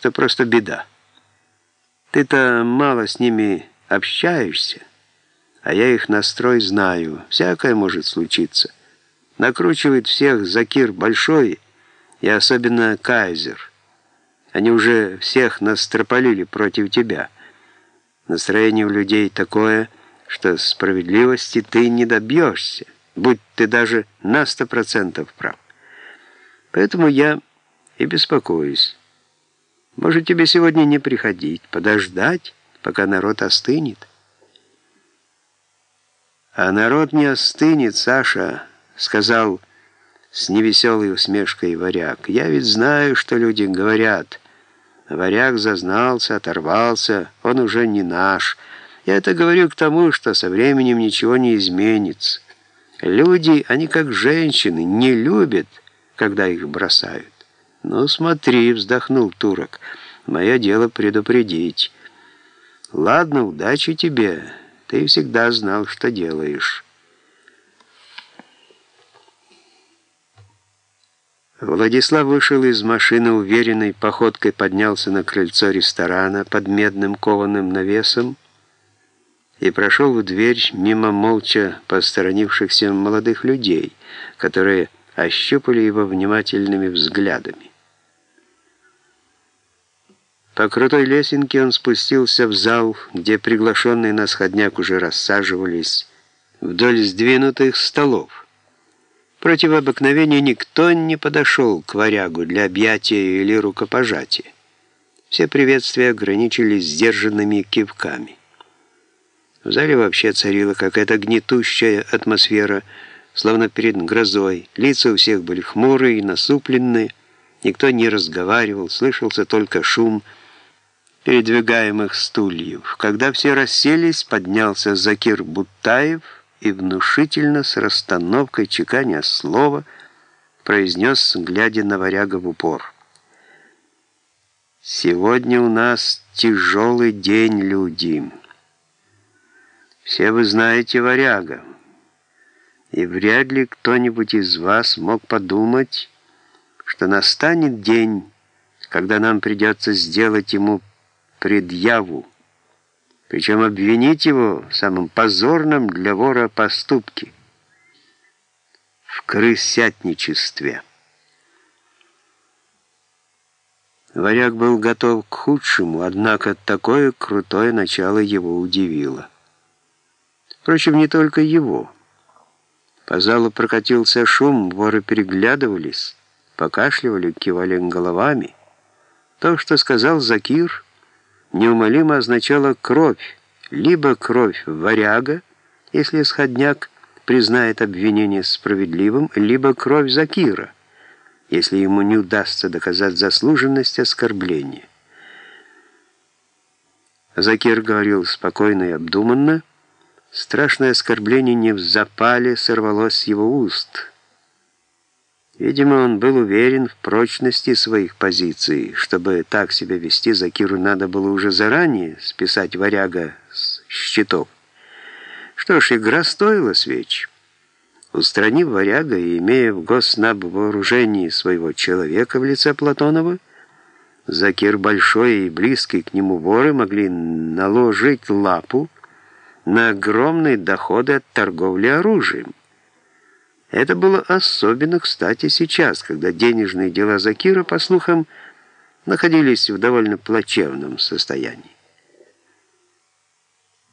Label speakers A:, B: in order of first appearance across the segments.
A: что просто беда. Ты-то мало с ними общаешься, а я их настрой знаю. Всякое может случиться. Накручивает всех Закир Большой и особенно Кайзер. Они уже всех настропалили против тебя. Настроение у людей такое, что справедливости ты не добьешься, будь ты даже на сто процентов прав. Поэтому я и беспокоюсь. Может, тебе сегодня не приходить, подождать, пока народ остынет? А народ не остынет, Саша, сказал с невеселой усмешкой варяг. Я ведь знаю, что люди говорят. Варяг зазнался, оторвался, он уже не наш. Я это говорю к тому, что со временем ничего не изменится. Люди, они как женщины, не любят, когда их бросают. «Ну, смотри», — вздохнул турок, — «мое дело предупредить». «Ладно, удачи тебе, ты всегда знал, что делаешь». Владислав вышел из машины уверенной походкой, поднялся на крыльцо ресторана под медным кованым навесом и прошел в дверь мимо молча посторонившихся молодых людей, которые ощупали его внимательными взглядами. По крутой лесенке он спустился в зал, где приглашенные на сходняк уже рассаживались вдоль сдвинутых столов. Против обыкновения никто не подошел к варягу для объятия или рукопожатия. Все приветствия ограничились сдержанными кивками. В зале вообще царила какая-то гнетущая атмосфера, словно перед грозой. Лица у всех были хмурые и насупленные, никто не разговаривал, слышался только шум – передвигаемых стульев. Когда все расселись, поднялся Закир Бутаев и внушительно с расстановкой чеканя слова произнес, глядя на варяга в упор. «Сегодня у нас тяжелый день, люди. Все вы знаете варяга, и вряд ли кто-нибудь из вас мог подумать, что настанет день, когда нам придется сделать ему предъяву, причем обвинить его в самом позорном для вора поступке — в крысятничестве. Варяг был готов к худшему, однако такое крутое начало его удивило. Впрочем, не только его. По залу прокатился шум, воры переглядывались, покашливали, кивали головами. То, что сказал Закир — неумолимо означало кровь, либо кровь варяга, если сходняк признает обвинение справедливым, либо кровь Закира, если ему не удастся доказать заслуженность оскорбления. Закир говорил спокойно и обдуманно, страшное оскорбление не в запале сорвалось с его уст — Видимо, он был уверен в прочности своих позиций. Чтобы так себя вести, Закиру надо было уже заранее списать варяга с счетов. Что ж, игра стоила свеч. Устранив варяга и имея в госнаб вооружении своего человека в лице Платонова, Закир большой и близкий к нему воры могли наложить лапу на огромные доходы от торговли оружием. Это было особенно кстати сейчас, когда денежные дела Закира, по слухам, находились в довольно плачевном состоянии.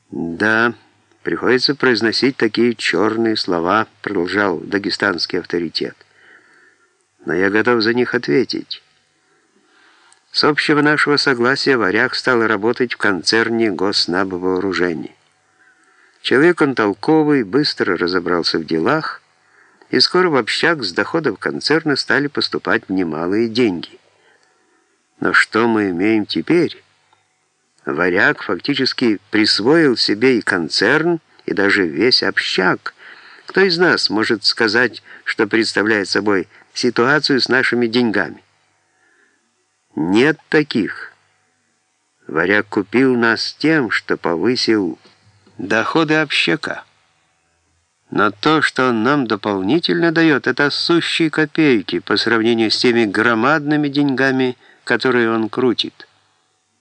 A: «Да, приходится произносить такие черные слова», продолжал дагестанский авторитет. «Но я готов за них ответить». С общего нашего согласия варяг стал работать в концерне госнабвооружений. Человек он толковый, быстро разобрался в делах, и скоро в общак с доходов концерна стали поступать немалые деньги. Но что мы имеем теперь? Варяг фактически присвоил себе и концерн, и даже весь общак. Кто из нас может сказать, что представляет собой ситуацию с нашими деньгами? Нет таких. Варяг купил нас тем, что повысил доходы общака. Но то, что он нам дополнительно дает, это сущие копейки по сравнению с теми громадными деньгами, которые он крутит.